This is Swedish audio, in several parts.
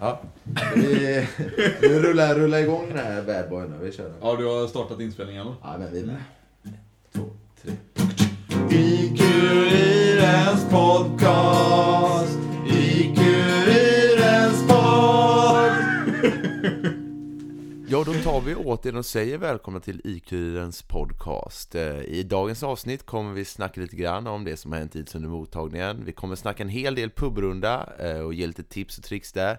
Ja. Vi, vi rullar, rullar igång den här bad boyen. Vi kör. Ja, du har startat inspelningen eller? Ja, men vi med. Två, tre. IQ-Irens podcast. IQ-Irens podd. Ja, då tar vi åt er och säger välkomna till IQ-Irens podcast. Eh, I dagens avsnitt kommer vi snacka lite grann om det som har hänt hittills under mottagningen. Vi kommer snacka en hel del pubrunda eh, och ge lite tips och tricks där.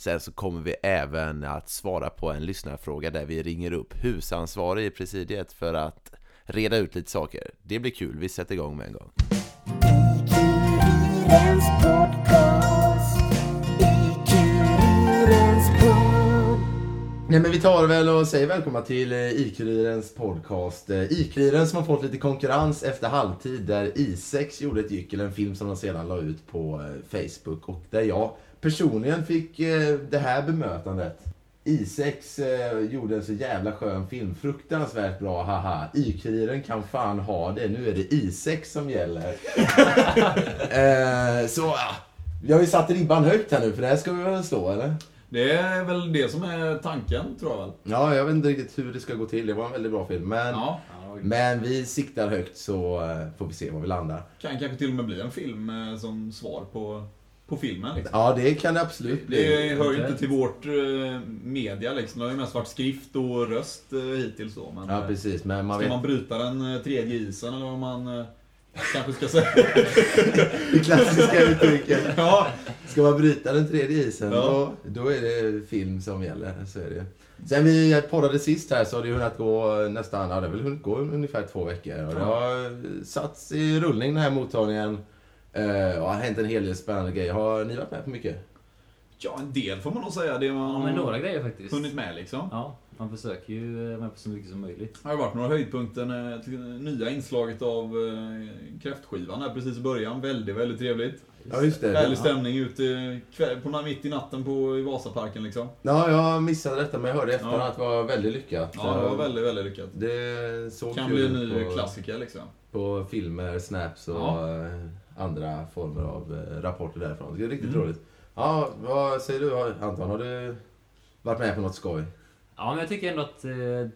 Sen så kommer vi även att svara på en lyssnarfråga där vi ringer upp husansvarig i presidiet för att reda ut lite saker. Det blir kul, vi sätter igång med en gång. Nej men vi tar väl och säger välkomna till eh, IQ-Lirens podcast. Eh, IQ-Liren som har fått lite konkurrens efter halvtid där I6 gjorde ett gyckel, en film som de sedan la ut på eh, Facebook och där jag personligen fick eh, det här bemötandet. I6 eh, gjorde en så jävla skön film, fruktansvärt bra, haha. IQ-Liren kan fan ha det, nu är det I6 som gäller. eh, så vi har ju satt ribban högt här nu för det här ska vi väl slå eller? Det är väl det som är tanken, tror jag väl. Ja, jag vet inte riktigt hur det ska gå till. Det var en väldigt bra film. Men, Ja. men vi siktar högt så eh, får vi se var vi landar. Kan kanske till och med bli en film som svar på, på filmen. Liksom. Ja, det kan det absolut bli. Det hör ju inte till vårt eh, media liksom. Det har ju mest varit skrift och röst eh, hittills då. Men, Ja, eh, precis. Men man Ska vet... man bryta den tredje isen eller vad man kanske ska säga? Det klassiska uttrycket. ja, Ska man bryta den tredje isen, Ja. då, då är det film som gäller. Så är det. Sen vi poddade sist här så har det hunnit gå nästan, ja det har väl hunnit gå ungefär två veckor. Och det har satts i rullning den här mottagningen. Eh, och har hänt en hel del spännande grejer. Har ni varit med på mycket? ja, en del får man nog säga. Det man Ja, men några grejer faktiskt. hunnit med liksom. Ja, man försöker ju vara med på så mycket som möjligt. Det har varit några höjdpunkter. Nya inslaget av eh, kräftskivan här precis i början. Väldigt, väldigt trevligt. Ja, just det. Härlig stämning ute kväll, på, mitt i natten på, i Vasaparken liksom. Ja, jag missade detta men jag hörde efterhand Ja. att det var väldigt lyckat. Ja, det var väldigt, väldigt lyckat. Det såg Kan bli en ny på, klassiker liksom. på filmer, snaps och Ja. eh, andra former av eh, rapporter därifrån. Det är riktigt Mm. roligt. Ja, vad säger du Anton? Har du varit med på något skoj? Ja, men jag tycker ändå att eh,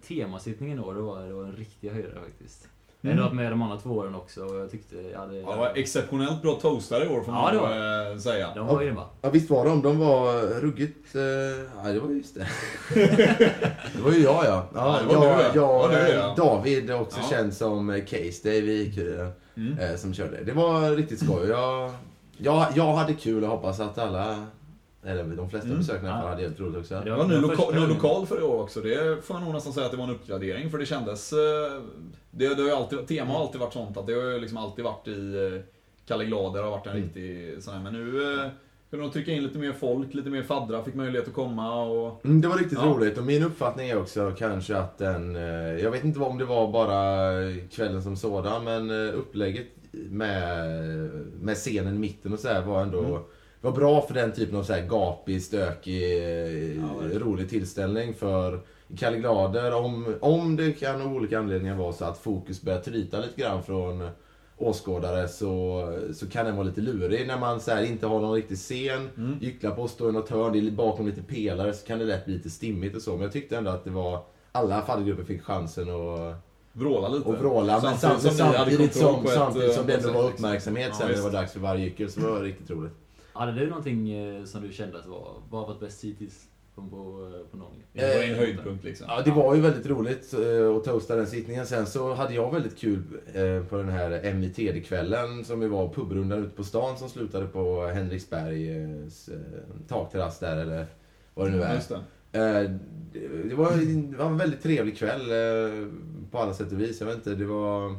temasittningen då, det var, det var en riktig höjdare faktiskt. Jag Mm. har varit med de andra två åren också och jag tyckte jag hade... Ja, det var exceptionellt bra toastare i år får Ja, man det var eh, säga. De var grymma. Ja, visst var de. De var ruggigt... Eh, ja, det var just det. det var ju jag, ja. Ja, ja det var jag, du, ja. jag, var du, eh, ja. David, också Ja. känd som eh, Case Dave i IQ, Mm. eh, som körde. Det var riktigt skoj. Jag, jag, jag hade kul och hoppas att alla, eller de flesta Mm. besökarna Ja. hade helt roligt också. Ny, den loka, gången. lokal för i år också. Det får jag nog nästan säga att det var en uppgradering. För det kändes... eh, Det, det har ju alltid, tema har alltid varit sånt att det har ju liksom alltid varit i eh, Kalle Glader har varit en Mm. riktig sån här. Men nu eh, kunde de trycka in lite mer folk, lite mer faddrar fick möjlighet att komma och... Mm, det var riktigt Ja. roligt och min uppfattning är också kanske att den, jag vet inte om det var bara kvällen som sådan, men upplägget med, med scenen i mitten och så här var ändå Mm. Var bra för den typen av så här gapig, stökig, eh, Ja, rolig tillställning. För Kalle Glader, om, om det kan av olika anledningar vara så att fokus börjar tryta lite grann från åskådare så, så kan den vara lite lurig när man så här inte har någon riktig scen, Mm. gycklar på, står i något hörn, det är bakom lite pelare så kan det lätt bli lite stimmigt och så. Men jag tyckte ändå att det var, alla faddergrupper fick chansen att Vråla lite. och vråla. Men Samtidigt samtidigt, samtidigt, som, samtidigt eh, som det ändå sätt, var uppmärksamhet Ja, sen när det var dags för varje gyckel. Så det var riktigt roligt. Hade du någonting eh, som du kände att var, vad varit bäst hittills på, på, någon? Det var en Eh, höjdpunkt liksom. Ja, det var ju väldigt roligt eh, att toasta den sittningen. Sen så hade jag väldigt kul på den här MITD-kvällen som vi var pubrundan ute på stan som slutade på Henriksbergs takterrass där eller vad det nu är. Just det. Eh, det, det, var, det var en väldigt trevlig kväll på alla sätt och vis. Jag vet inte, det var...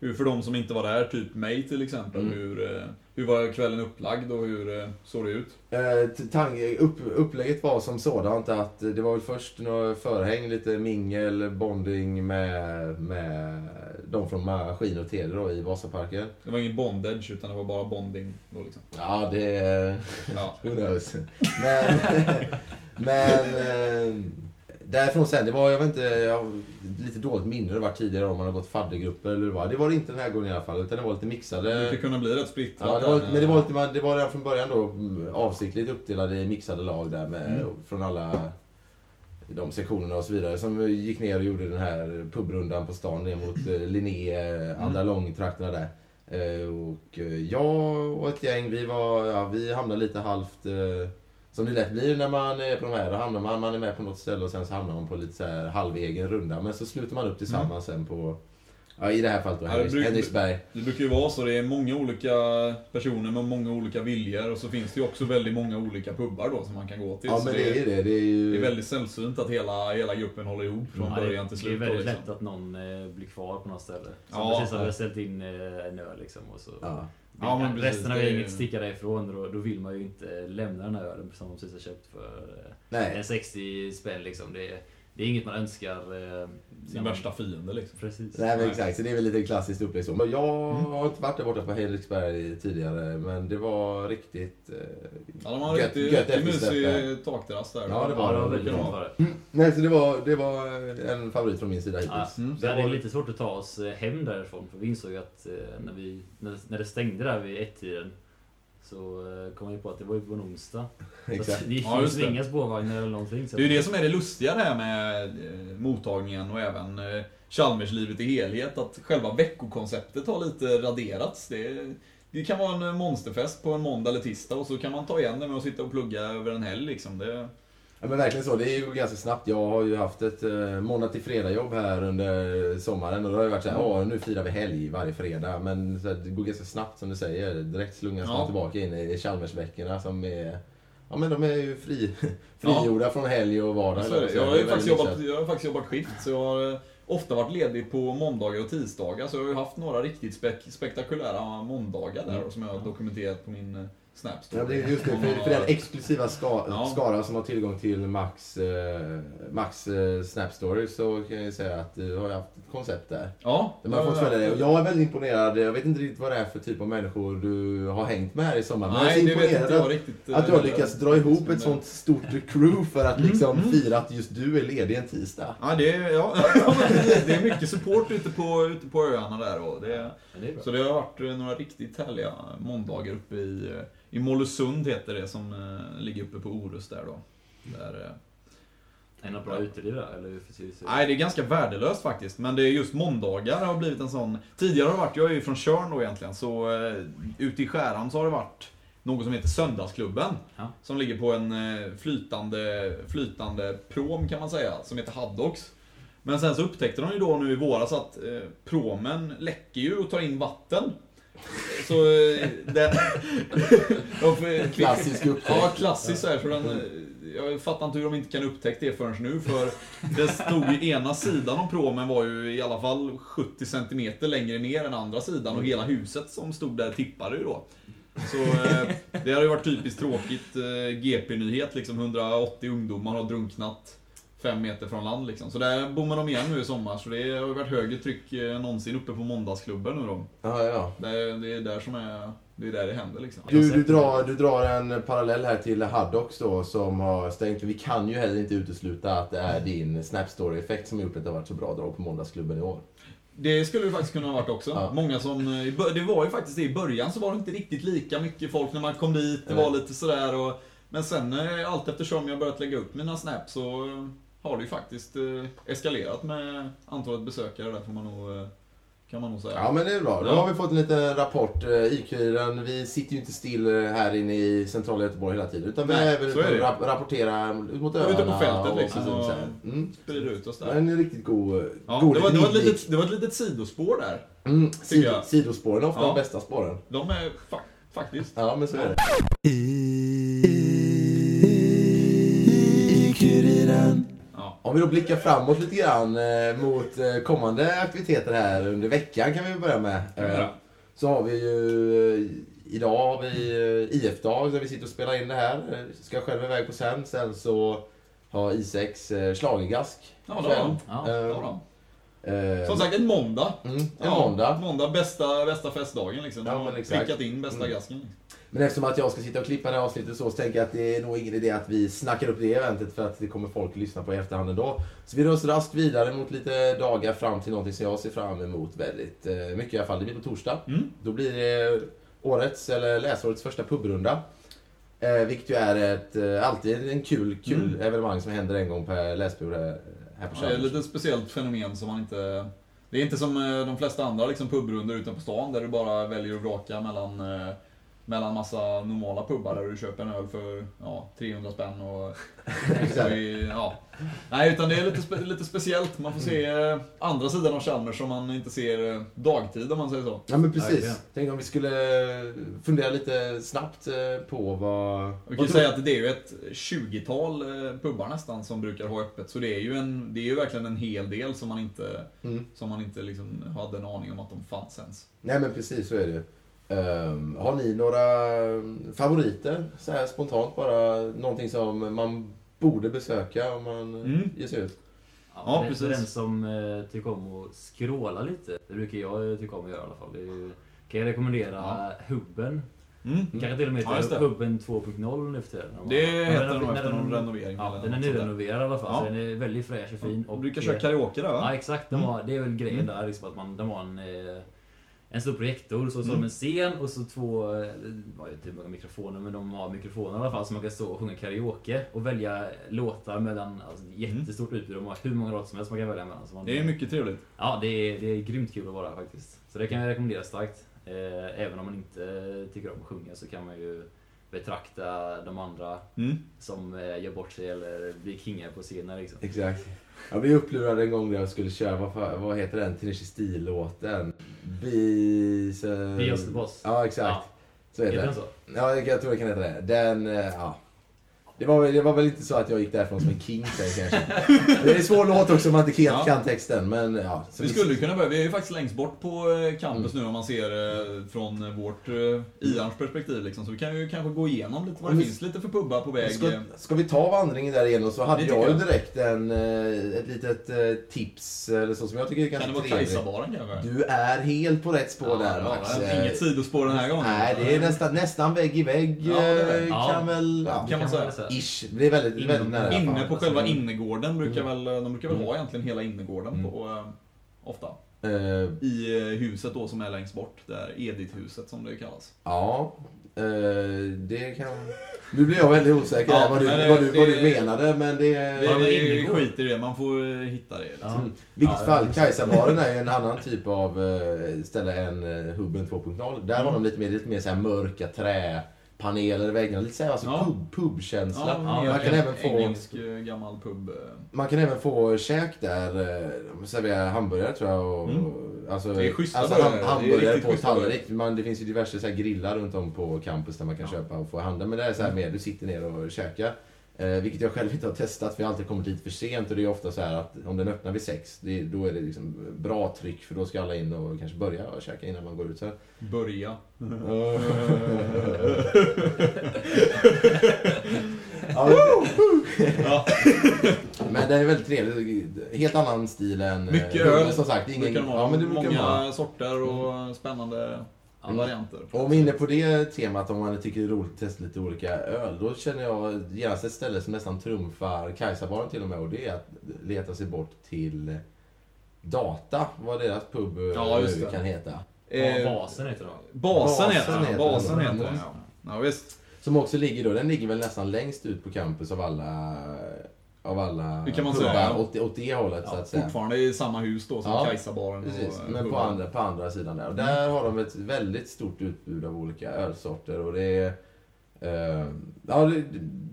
Hur för de som inte var där, typ mig till exempel, Mm. hur, eh, hur var kvällen upplagd och hur eh, såg det ut? Eh, upp, upplägget var som sådant att det var väl först några förhäng, lite mingel, bonding med, med de från Maskin och Tele då i Vasaparken. Det var ingen bondage utan det var bara bonding då liksom. Ja, det... Ja. Who knows? Men... men... eh, därifrån sen, det var, jag vet inte, jag lite dåligt minne det var tidigare om man har gått faddergrupper eller vad. Det var det inte den här gången i alla fall, utan det var lite Det mixade. brukar kunna bli rätt splittrat. Ja, det var, där. men det var, lite, det var redan från början då mm, avsiktligt uppdelade i mixade lag där med, Mm. från alla de sektionerna och så vidare. Som gick ner och gjorde den här pubrundan på stan ner mot eh, Linné, eh, andra långtrakterna där. Eh, och eh, jag och ett gäng, vi var, ja, vi hamnade lite halvt eh, som det lätt blir när man är på de här. Då hamnar man, man är med på något ställe och sen så hamnar man på lite så här halvegen runda. Men så slutar man upp tillsammans sen på, ja, i det här fallet då, Ja, det Henriksberg. Det brukar ju vara så, det är många olika personer med många olika viljor och så finns det ju också väldigt många olika pubbar då som man kan gå till. Ja men det, det är det. Det är ju... det är väldigt sällsynt att hela, hela gruppen håller ihop från Ja, det, början till det är slut. då, väldigt liksom. lätt att någon eh, blir kvar på något ställe. Som Ja, precis har ja. ställt in eh, en öl liksom. Och så. Ja. Ja, men precis, Resten av det är- gänget sticker därifrån då, då vill man ju inte lämna den här ölen som de precis har köpt för eh, Nej. en 60 spänn liksom. Det är, det är inget man önskar. Eh, Sin värsta fiende liksom. Precis. Nej men exakt, så det är väl lite klassiskt upplägg så. Men jag har inte varit där borta på Henriksberg tidigare, men det var riktigt... Eh, Ja, de har Gött- riktigt, gött mysig takterrass där. Ja, det var Ja, det var det. väldigt Ja. var det. nej, så det var, det var en favorit från min sida Ja, hittills. Mm. vi hade var- lite svårt att ta oss eh, hem därifrån för vi insåg att eh, när, vi, när, när det stängde där vid ett-tiden så eh, kom vi på att det var ju på en onsdag. Så Exakt. att det gick Ja, ju just det. inga spårvagnar eller någonting. Så Det är ju det som är det lustiga det här med eh, mottagningen och även eh, Chalmerslivet i helhet, att själva veckokonceptet har lite raderats. Det, det kan vara en monsterfest på en måndag eller tisdag och så kan man ta igen det med att sitta och plugga över en helg liksom. Det, Ja men verkligen så, det går ganska snabbt. Jag har ju haft ett eh, måndag till fredag jobb här under sommaren och då har det varit såhär, åh nu firar vi helg varje fredag. Men så här, det går ganska snabbt som du säger. Direkt slungas man Ja. tillbaka in i Chalmersveckorna som är, ja men de är ju fri, frigjorda från helg och vardag. så det. Jag har ju faktiskt jobbat, jag har faktiskt jobbat skift, så jag har eh, ofta varit ledig på måndagar och tisdagar. Så jag har ju haft några riktigt spek spektakulära måndagar där och som jag har dokumenterat på min Snapstory. Ja, det är just det. För, för den exklusiva ska, Ja. skara som har tillgång till Max, eh, Max eh, Snap Story så kan jag säga att du har haft ett koncept där. Ja, Där man fått följa det. Och jag är väldigt imponerad. Jag vet inte riktigt vad det är för typ av människor du har hängt med här i sommar. Men Nej, jag det är inte imponerad jag att, riktigt. att du har eh, lyckats dra ihop ett sånt stort crew för att liksom fira att just du är ledig en tisdag. Ja, det är, ja, ja, det- är mycket support ute på, ute på öarna där. Och det, Men det så det har varit eh, några riktigt härliga måndagar uppe i, eh, i Mollösund heter det, som eh, ligger uppe på Orust där då. Där, eh, Är det något bra uteliv där? Eller nej, det är ganska värdelöst faktiskt, men det är just måndagar har blivit en sån... Tidigare har det varit, jag är ju från Tjörn då egentligen, så eh, ute i Skärhamn så har det varit något som heter Söndagsklubben. Ja. Som ligger på en eh, flytande, flytande prom kan man säga, som heter Haddocks. Men sen så upptäckte de ju då nu i våras att eh, promen läcker ju och tar in vatten. Så eh, det... de Klassisk upptäckt. Ja, klassiskt så här, för den, eh, Jag fattar inte hur de inte kan upptäcka det förrän nu, för det stod ju ena sidan om promen var ju i alla fall 70 cm längre ner än andra sidan och hela huset som stod där tippade ju då. Så eh, det har ju varit typiskt tråkigt eh, GP-nyhet liksom. 180 ungdomar har drunknat fem meter från land liksom. Så där bommar de igen nu i sommar. Så det har varit högre tryck eh, än någonsin uppe på måndagsklubben nu då. Ja, ja. Det är, det är där som är... Det är där det händer liksom. Du, du, drar, du drar en parallell här till Haddocks då som har stängt. Vi kan ju heller inte utesluta att det är din Snap Story-effekt som har gjort att det har varit så bra drag på måndagsklubben i år. Det skulle det faktiskt kunna ha varit också. Ja. Många som... eh, i bör- Det var ju faktiskt det i början så var det inte riktigt lika mycket folk när man kom dit. Det var lite sådär och... Men sen eh, allt eftersom jag börjat lägga upp mina snaps så eh, har det ju faktiskt eh, eskalerat med antalet besökare där får man nog... eh, Kan man nog säga. Ja men det är bra. Då Ja. har vi fått en liten rapport. Eh, IQ-den, vi sitter ju inte still eh, här inne i centrala Göteborg hela tiden. Utan vi Nej, är väl och rap- rapporterar ut mot öarna. ute på fältet och liksom och- så här. Mm. Sprider ut oss där. En riktigt god, Ja, god det, var, det, var ett litet, det var ett litet sidospår där. Mm, sid, jag. sidospåren är ofta Ja. de bästa spåren. De är fa faktiskt... Ja men så är det. Ja. Om vi då blickar framåt lite grann eh, mot eh, kommande aktiviteter här under veckan kan vi börja med. Eh. Så har vi ju, eh, idag har vi eh, IF-dag där vi sitter och spelar in det här. Eh, Ska själv iväg på sen. Sen så har I6 eh, schlagergask. Ja, det har de. Ja, Det har de. Som sagt, en måndag. Mm, en Ja, måndag. Måndag, bästa, bästa festdagen liksom. Ja, De har men exakt. skickat in bästa Mm. gasken. Men eftersom att jag ska sitta och klippa det här avsnittet så, så tänker jag att det är nog ingen idé att vi snackar upp det eventet för att det kommer folk att lyssna på i efterhand ändå. Så vi rör oss raskt vidare mot lite dagar fram till någonting som jag ser fram emot väldigt eh, mycket i alla fall. Det blir på torsdag. Mm. Då blir det årets, eller läsårets första pubrunda. Eh, vilket ju är ett, eh, alltid en kul, kul Mm. evenemang som händer en gång per läspur här, här på Ja, det är ett lite speciellt fenomen som man inte... Det är inte som eh, de flesta andra liksom, pubrundor utanför stan där du bara väljer att vraka mellan, eh, mellan massa normala pubbar där du köper en öl för ja, 300 spänn och... Ja. Nej, utan det är lite, spe, lite speciellt. Man får se eh, andra sidan av Chalmers som man inte ser eh, dagtid om man säger så. Ja men precis. Verkligen. Tänk om vi skulle fundera lite snabbt eh, på vad... Vi kan ju säga att det är ju ett 20-tal eh, pubbar nästan som brukar ha öppet. Så det är ju, en, det är ju verkligen en hel del som man inte, Mm. som man inte liksom hade en aning om att de fanns ens. Nej men precis, så är det Ehm, har ni några favoriter? Så här spontant bara, någonting som man borde besöka om man Mm. ger sig ut? Ja, Ja, för precis. den som eh, tycker om att scrolla lite, det brukar jag tycka om att göra i alla fall. Det är ju, kan jag rekommendera Ja. Hubben. Mm. Kanske till och med Ja. Hubben 2.0 nu för tiden. Det heter den- nog efter någon renovering. Ja, eller den är nyrenoverad i alla fall, Ja. så den är väldigt fräsch och fin. Och Och brukar eh, köra karaoke där va? Ja exakt, den Mm. var, det är väl grejen Mm. där liksom att man, den var en, eh, en stor projektor, så, så Mm. de en scen och så två, eh, det, typ många mikrofoner, men de har mikrofoner i alla fall så man kan stå och sjunga karaoke och välja låtar mellan, alltså jättestort utbud, de har hur många låtar som helst man kan välja mellan. Man, Mm. Det är mycket trevligt. Ja, det är, det är grymt kul att vara faktiskt. Så det kan jag rekommendera starkt. Eh, även om man inte tycker om att sjunga så kan man ju betrakta de andra Mm. som eh, gör bort sig eller blir kingar på scenen liksom. Exakt. Jag blev upplurad en gång när jag skulle köra, vad, vad heter den Tenacious Steel-låten? Bis... eh, Be Just the Boss. Ja, exakt. Ja. Så heter Heter den. så? Ja, jag jag tror det kan heta det. Den, eh, ja. Det var, väl- det var väl inte så att jag gick därifrån som en king kanske. Det är en svår låt också om man inte helt kan texten, men ja. Så Vi skulle kunna börja, vi är ju faktiskt längst bort på eh, campus nu om man ser eh, från vårt eh, Iarns perspektiv liksom. Så vi kan ju kanske gå igenom lite vad det vi- finns lite för pubbar på väg. Ska, ska vi ta vandringen där igenom så hade jag ju direkt en, ett litet tips eller så som jag tycker är Kan ganska det vara. Kajsabaren kanske? Du är helt på rätt spår Ja, där Max. ja, Inget sidospår den här gången. Nej, det är nästan, nästan vägg i vägg Ja, kan väl... Kan man säga. Ish. Det är väldigt, Inom- väldigt nära. Inne på själva innergården brukar Mm. väl, de brukar väl Mm. ha egentligen hela innergården Mm. på, eh, ofta. Eh, I eh, huset då som är längst bort, där Edith-huset som det kallas. ja, eh, det kan... Nu blir jag väldigt osäker Ja, vad, du, det- vad, du, vad du det- menade, men det... Det, det innergård. skiter i det, man får hitta det. Liksom. Ja. Mm. Vilket Ja, fall, ja. Kajsabaren är en annan typ av ställe än Hubben 2.0. Där har de lite mer, lite mer så här mörka träpaneler i väggarna. Lite så här, alltså Ja. pub, pubkänsla. Ja, man kan även få- engelsk eh, gammal pub. eh. Man kan även få käk där. eh, serverar hamburgare tror jag. Och, Mm. alltså, Det är schyssta alltså hamburgare riktigt på tallrik. Man, det finns ju diverse så här grillar runt om på campus där man kan Ja. köpa och få handla. Men det är så här mer, du sitter ner och käkar. Eh, vilket jag själv inte har testat för jag har alltid kommit lite för sent och det är ofta så att om den öppnar vid sex, det, då är det liksom bra tryck för då ska alla in och kanske börja och käka innan man går ut. Så. här. Börja. ja, Ja. men det är väldigt trevligt. Helt annan stil än... eh, Mycket Hubben, öl. Som sagt, ingen, ja, men det brukar många vara. sorter och spännande Ja. varianter. Och om vi är inne på det temat, om man tycker det är roligt att testa lite olika öl, då känner jag genast ett ställe som nästan trumfar Kajsabaren till och med, och det är att leta sig bort till Data, vad deras pub eh, Ja, kan heta. Ja, Eh, basen heter va? Basen Basen heter den. Basen den. heter den, ja. Ja, visst. Som också ligger då, den ligger väl nästan längst ut på campus av alla, av alla Det kan man pubbar säga, ja. åt, åt det hållet så Ja, att säga. fortfarande i samma hus då som Ja, Kajsabaren Precis, och men på andra, på andra sidan där. Och där har de ett väldigt stort utbud av olika ölsorter och det är... Eh, ja, det,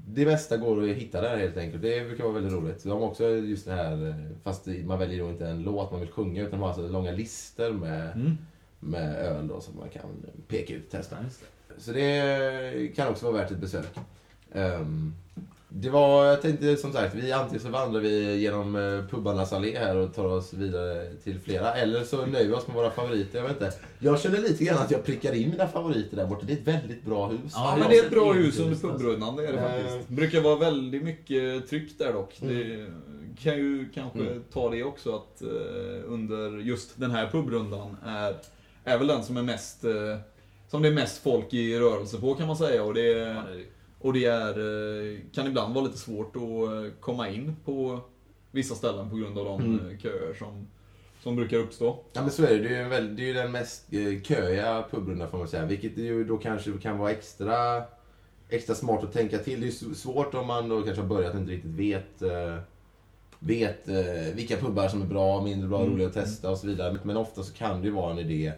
det mesta går att hitta där helt enkelt. Det brukar vara väldigt roligt. De har också just det här, eh, fast man väljer då inte en låt man vill sjunga utan de har alltså långa listor med, Mm. med öl då som man kan peka ut och testa. Så det kan också vara värt ett besök. Ehm, det var, jag tänkte som sagt, vi antingen så vandrar vi genom eh, pubbarnas allé här och tar oss vidare till flera. Eller så nöjer vi oss med våra favoriter, jag vet inte. Jag känner lite grann att jag prickar in mina favoriter där borta. Det är ett väldigt bra hus. Ja, men är det är ett bra hus under alltså. pubrundan, det är det Eh. faktiskt. Det brukar vara väldigt mycket tryck där dock. Mm. Det kan ju kanske Mm. ta det också att eh, under just den här pubrundan är, är väl den som är mest, som det är mest folk i rörelse på kan man säga. Och det, Ja, det är det. Och det är, eh, kan ibland vara lite svårt att eh, komma in på vissa ställen på grund av de Mm. eh, köer som, som brukar uppstå. Ja men så är det. Det är ju, väl, det är ju den mest köiga pubrundan får man säga. Vilket ju då kanske kan vara extra, extra smart att tänka till. Det är ju svårt om man då kanske har börjat och inte riktigt vet, vet vilka pubbar som är bra, mindre bra, Mm. roliga att testa och så vidare. Men ofta så kan det ju vara en idé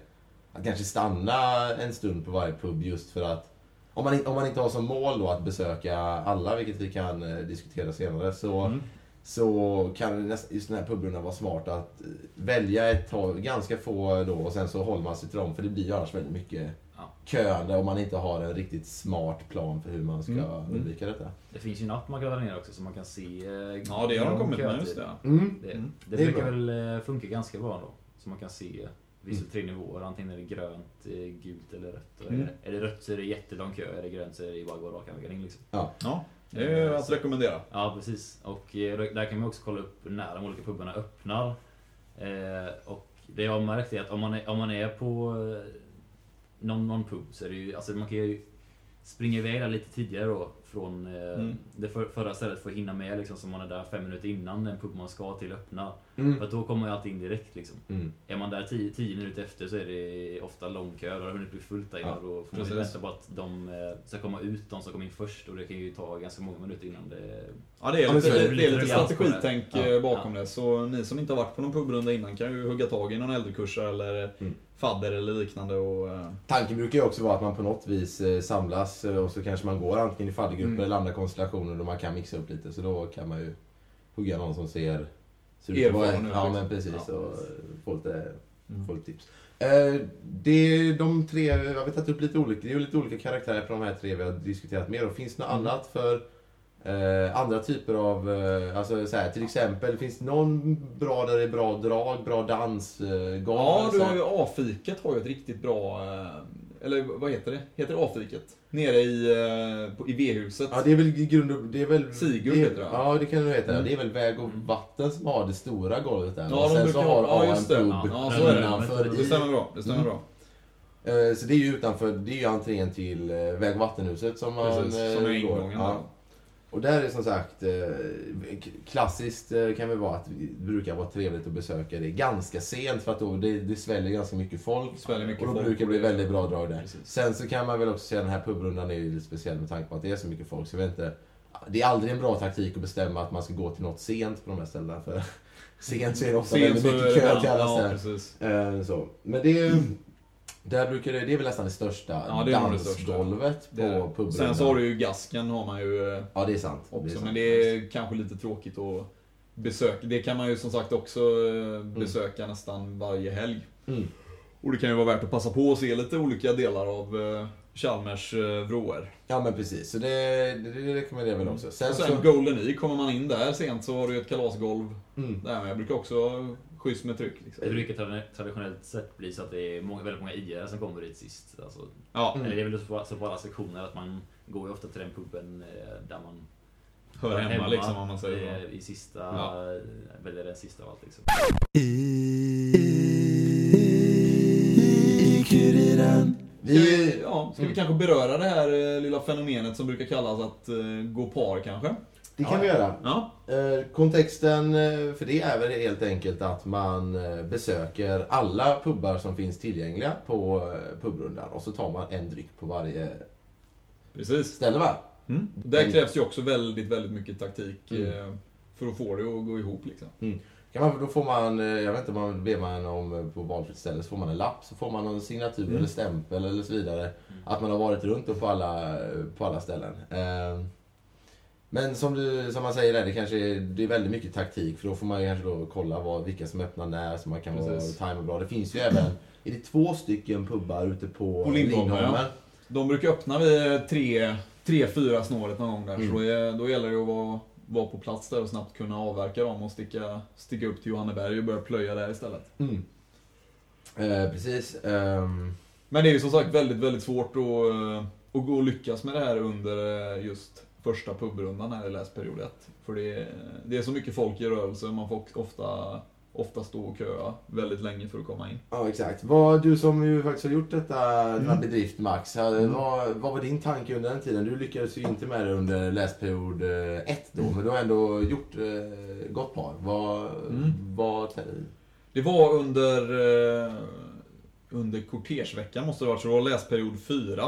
att kanske stanna en stund på varje pub just för att om man, om man inte har som mål då att besöka alla, vilket vi kan eh, diskutera senare, så Mm. så kan just den här pubrundan vara smart att eh, välja ett tag, ganska få då och sen så håller man sig till dem för det blir ju annars väldigt mycket Ja. köande om man inte har en riktigt smart plan för hur man ska Mm, mm. undvika detta. Det finns ju en app man kan ladda ner också så man kan se... eh, Ja, det har de kommit med, just det. Mm. Det, Mm. det, Det brukar bra. väl funka ganska bra då. Så man kan se vissa Mm. tre nivåer. Antingen är det grönt, eh, gult eller rött. Mm. är, det, rött så är det jättelång kö. Är det grönt så är det bara att gå raka vägen in liksom. Ja, det är att rekommendera. Ja, precis. Och eh, där kan man också kolla upp när de olika pubarna öppnar. Eh, och det jag har märkt är att om man är, om man är på eh, någon, någon pub så är det ju, alltså man kan ju springa iväg där lite tidigare då från eh, Mm. det för, förra stället för att hinna med liksom så man är där fem minuter innan den pub man ska till öppnar. Mm. För att då kommer ju alltid in direkt liksom. Mm. Är man där tio, tio minuter efter så är det ofta lång kö, då har det hunnit bli fullt där Ja, och då får man vänta på att de eh, ska komma ut, de som kommer in först och det kan ju ta ganska många minuter innan det... Ja, det är Ja, lite, är det. det är lite det. strategitänk Ja. eh, bakom det. Så ni som inte har varit på någon pubrunda innan kan ju hugga tag i någon äldrekurs eller Mm. Fadder eller liknande och... eh, Tanken brukar ju också vara att man på något vis eh, samlas eh, och så kanske man går antingen i faddergrupper Mm. eller andra konstellationer då man kan mixa upp lite. Så då kan man ju hugga någon som ser... ser ut att Erfaren Ja liksom. men precis. Ja, och få lite, Mm. få lite tips. Eh, det är de tre, jag har tagit upp lite olika, det är lite olika karaktärer på de här tre vi har diskuterat mer. Och finns det något Mm. annat för eh, andra typer av, eh, alltså så här, till exempel, finns det någon bra där det är bra drag, bra dans, eh? Ja, du har ju A-fiket har ju ett riktigt bra... eh, Eller vad heter det? Heter det A-fiket? Nere i, eh, på- i V-huset. Ja, det är väl i grund och- det är väl... Sigurd det, heter det, va? Ja, det kan det heta. Mm. Det är väl Väg och Vatten som har det stora golvet där. Ja, och de sen så brukar har ha- ja, A just en det. pub Ja, så är det. innanför Det i. stämmer bra. Det stämmer Mm. bra. Eh, Så det är ju utanför, det är ju entrén till eh, Väg och Vattenhuset som man Precis, eh, som är går. ingången Ja. Och där är som sagt, eh, klassiskt eh, kan det vara att det brukar vara trevligt att besöka det ganska sent för att då det, det sväller ganska mycket folk. Mycket och då folk brukar det bli väldigt bra drag där. Precis. Sen så kan man väl också säga att den här pubrundan är lite speciell med tanke på att det är så mycket folk. Så vet inte, det är aldrig en bra taktik att bestämma att man ska gå till något sent på de här ställena. För sent så är det ofta väldigt mycket kö väl- till alla ställen. Men det är där brukar det, det är väl nästan det största Ja, det största. dansgolvet Det är på pubrundan. Sen så har du ju gasken har man ju eh, Ja, det är sant. också. det är sant. men det är kanske lite tråkigt att besöka. Det kan man ju som sagt också eh, besöka nästan varje helg. Mm. Och det kan ju vara värt att passa på och se lite olika delar av eh, Chalmers vrår. Ja, men precis. Så det, det, det rekommenderar jag väl också. Sen, Och sen så... Golden E, kommer man in där sent så har du ju ett kalasgolv Mm. där men jag brukar också schysst med tryck. Liksom. Det brukar tradi- traditionellt sett bli så att det är många, väldigt många IR som kommer dit sist. Alltså, Ja, Mm. Eller det är väl så på, så alla sektioner att man går ju ofta till den puben eh, där man hör hemma, liksom om man säger så. eh, I sista, Ja. eh, väljer den sista av allt liksom. Vi, ja, ska vi kanske beröra det här lilla fenomenet som brukar kallas att gå par kanske? Det kan Ja. vi göra. Ja, Eh, kontexten eh, för det är väl helt enkelt att man eh, besöker alla pubbar som finns tillgängliga på pubrundan och så tar man en dryck på varje precis. ställe va? Mm. Där krävs ju också väldigt, väldigt mycket taktik Mm. för att få det att gå ihop liksom. Kan man, då får man, jag vet inte, man ber man om på valfritt ställe så får man en lapp, så får man någon signatur Mm. eller stämpel eller så vidare. Att man har varit runt på alla, på alla ställen. Men som, du, som man säger där, det kanske är, det är väldigt mycket taktik för då får man ju kanske då kolla vad, vilka som öppnar när så man kan vara Precis. tajma bra. Det finns ju även, är det två stycken pubbar ute på, På Lindholmen, ja. De brukar öppna vid tre, tre fyra snåret någon gång där. Mm. Så då, är, då gäller det att vara, vara på plats där och snabbt kunna avverka dem och sticka, sticka upp till Johanneberg och börja plöja där istället. Mm. Eh, precis. ehm, Men det är ju som sagt väldigt, väldigt svårt att, eh, att gå och lyckas med det här under eh, just första pubrundan här i läsperiod 1. För det är, det är så mycket folk i rörelse man får ofta, oftast stå och köa väldigt länge för att komma in. Ja, exakt. Vad, du som ju faktiskt har gjort detta, Mm. denna bedrift Max, vad, vad var din tanke under den tiden? Du lyckades ju inte med det under läsperiod eh, ett då, men du har ändå gjort eh, gott par. Vad, Mm. vad, Det var under, eh, under kortegeveckan måste det ha varit, så det var läsperiod 4.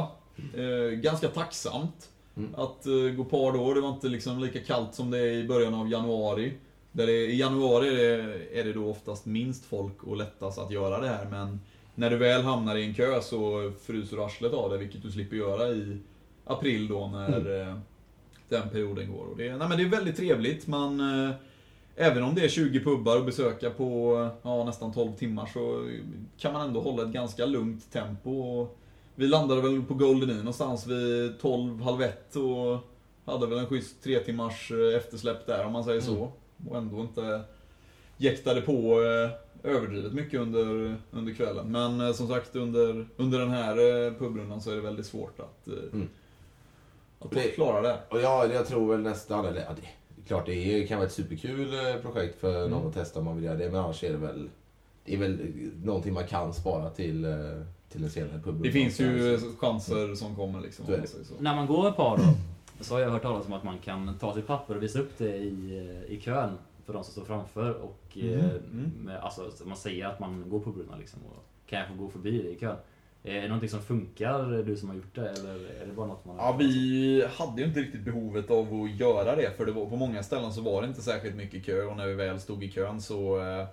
Eh, ganska tacksamt Mm. att eh, gå par då. Det var inte liksom lika kallt som det är i början av januari. Där det, I januari är det, är det då oftast minst folk och lättast att göra det här, men när du väl hamnar i en kö så fryser du arslet av det, vilket du slipper göra i april då när eh, den perioden går. Och det, nej, men det är väldigt trevligt. Man, eh, även om det är 20 pubbar att besöka på ja, nästan 12 timmar så kan man ändå hålla ett ganska lugnt tempo. Och vi landade väl på Golden Inn någonstans vid 12, halv ett och hade väl en schysst tre timmars eh, eftersläpp där om man säger så. Och ändå inte jäktade på eh, överdrivet mycket under, under kvällen. Men eh, som sagt under, under den här pubrundan så är det väldigt svårt att, Mm. att Det- klara det. Och ja, jag tror väl nästan, eller ja, det, klart det är, kan vara ett superkul projekt för någon Mm. att testa om man vill göra det, men annars är det väl, det är väl någonting man kan spara till, till en senare pub. Det finns ju chanser som kommer liksom. Så är det. så. När man går ett par då, så har jag hört talas om att man kan ta sitt papper och visa upp det i, eh, i kön för de som står framför. Och eh, Mm. med, alltså, så man säger att man går på brunna liksom. Och kan jag få gå förbi det i kön? Är det någonting som funkar, du som har gjort det? Eller är det bara något man har Ja, vi hade ju inte riktigt behovet av att göra det, för det var, på många ställen så var det inte särskilt mycket kö och när vi väl stod i kön så... Eh,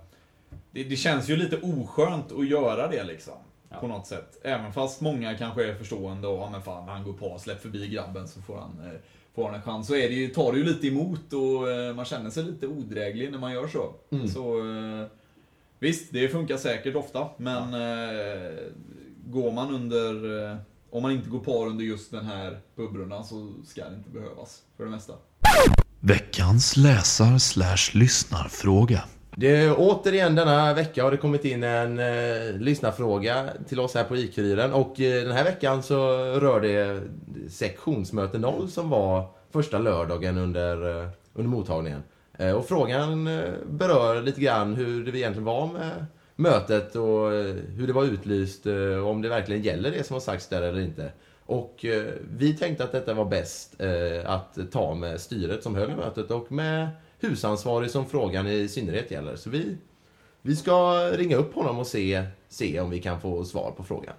det, det känns ju lite oskönt att göra det liksom. Ja. På något sätt. Även fast många kanske är förstående och ja men fan, han går på, släpp förbi grabben så får han, eh, får han en chans. Så är det ju, tar det ju lite emot och eh, man känner sig lite odräglig när man gör så. Mm. Så eh, visst, det funkar säkert ofta, men eh, går man under... Eh, om man inte går par under just den här pubrundan så ska det inte behövas, för det mesta. Veckans läsar slash lyssnarfråga. Det, återigen denna vecka har det kommit in en eh, lyssnarfråga till oss här på IQ-kuriren. och eh, den här veckan så rör det sektionsmöte 0 som var första lördagen under, eh, under mottagningen. Eh, och frågan eh, berör lite grann hur det egentligen var med mötet och eh, hur det var utlyst eh, och om det verkligen gäller det som har sagts där eller inte. Och eh, vi tänkte att detta var bäst eh, att ta med styret som höll i mötet och med husansvarig som frågan i synnerhet gäller. Så vi, vi ska ringa upp honom och se, se om vi kan få svar på frågan.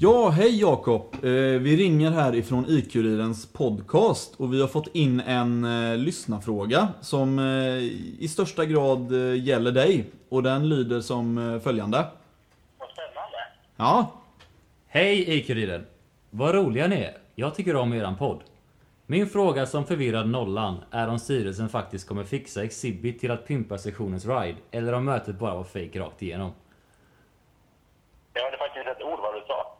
Ja, hej Jakob! Eh, vi ringer här ifrån IQ-ridens podcast och vi har fått in en eh, lyssnarfråga som eh, i största grad gäller dig. Och den lyder som följande. Vad spännande. Ja, Hej IQ-Riden! Vad roliga ni är! Jag tycker om eran podd. Min fråga som förvirrad nollan är om styrelsen faktiskt kommer fixa Exhibit till att pimpa sektionens ride, eller om mötet bara var fake rakt igenom. Jag hörde faktiskt ett ord vad du sa.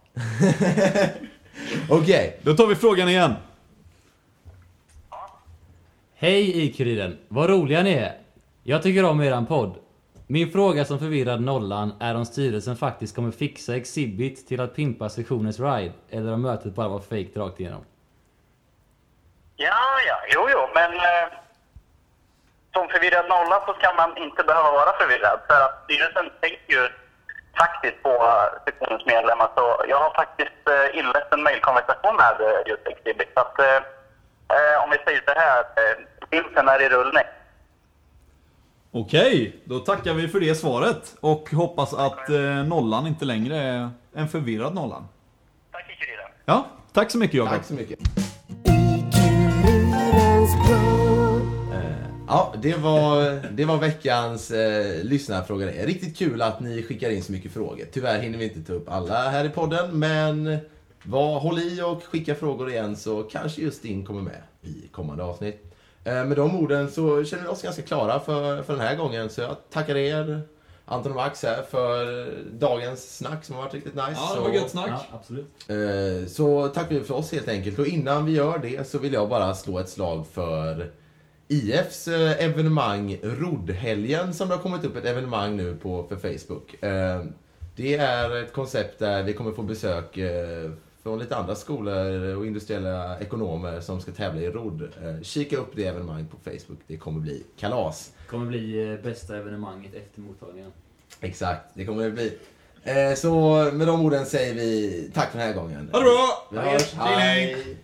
Okej, då tar vi frågan igen. Hej IQ-Riden! Vad roliga ni är! Jag tycker om eran podd. Min fråga som förvirrad nollan är om styrelsen faktiskt kommer fixa Exhibit till att pimpa sektionens ride, eller om mötet bara var fejk rakt igenom. Ja, ja, jo, jo, men eh, som förvirrad nolla så ska man inte behöva vara förvirrad. För att styrelsen tänker ju faktiskt på sektionens medlemmar. Så jag har faktiskt eh, inlett en mejlkonversation med eh, just Exhibit. Så att, eh, eh om vi säger så här, eh, vintern vinsten är i rullning. Okej, då tackar vi för det svaret och hoppas att eh, nollan inte längre är en förvirrad nollan. Tack, Kuriren. Ja, tack så mycket Jakob. tack så mycket. Eh, Ja, det var, det var veckans eh, lyssnarfråga. Det är riktigt kul att ni skickar in så mycket frågor. Tyvärr hinner vi inte ta upp alla här i podden, men var, håll i och skicka frågor igen så kanske just din kommer med i kommande avsnitt. Eh, med de orden så känner vi oss ganska klara för, för den här gången, så jag tackar er, Anton och Max här, för dagens snack som har varit riktigt nice. Ja, det var gött snack. Ja, absolut. Eh, Så tackar vi för oss helt enkelt. Och innan vi gör det så vill jag bara slå ett slag för IFs eh, evenemang Roddhelgen som det har kommit upp ett evenemang nu på för Facebook. Det är ett koncept där vi kommer få besök från lite andra skolor och industriella ekonomer som ska tävla i rodd. Eh, kika upp det evenemanget på Facebook. Det kommer bli kalas. Det kommer bli eh, bästa evenemanget efter mottagningen. Exakt, det kommer det bli. Eh, så med de orden säger vi tack för den här gången. Ha det bra! Vi hörs. Hej! hej.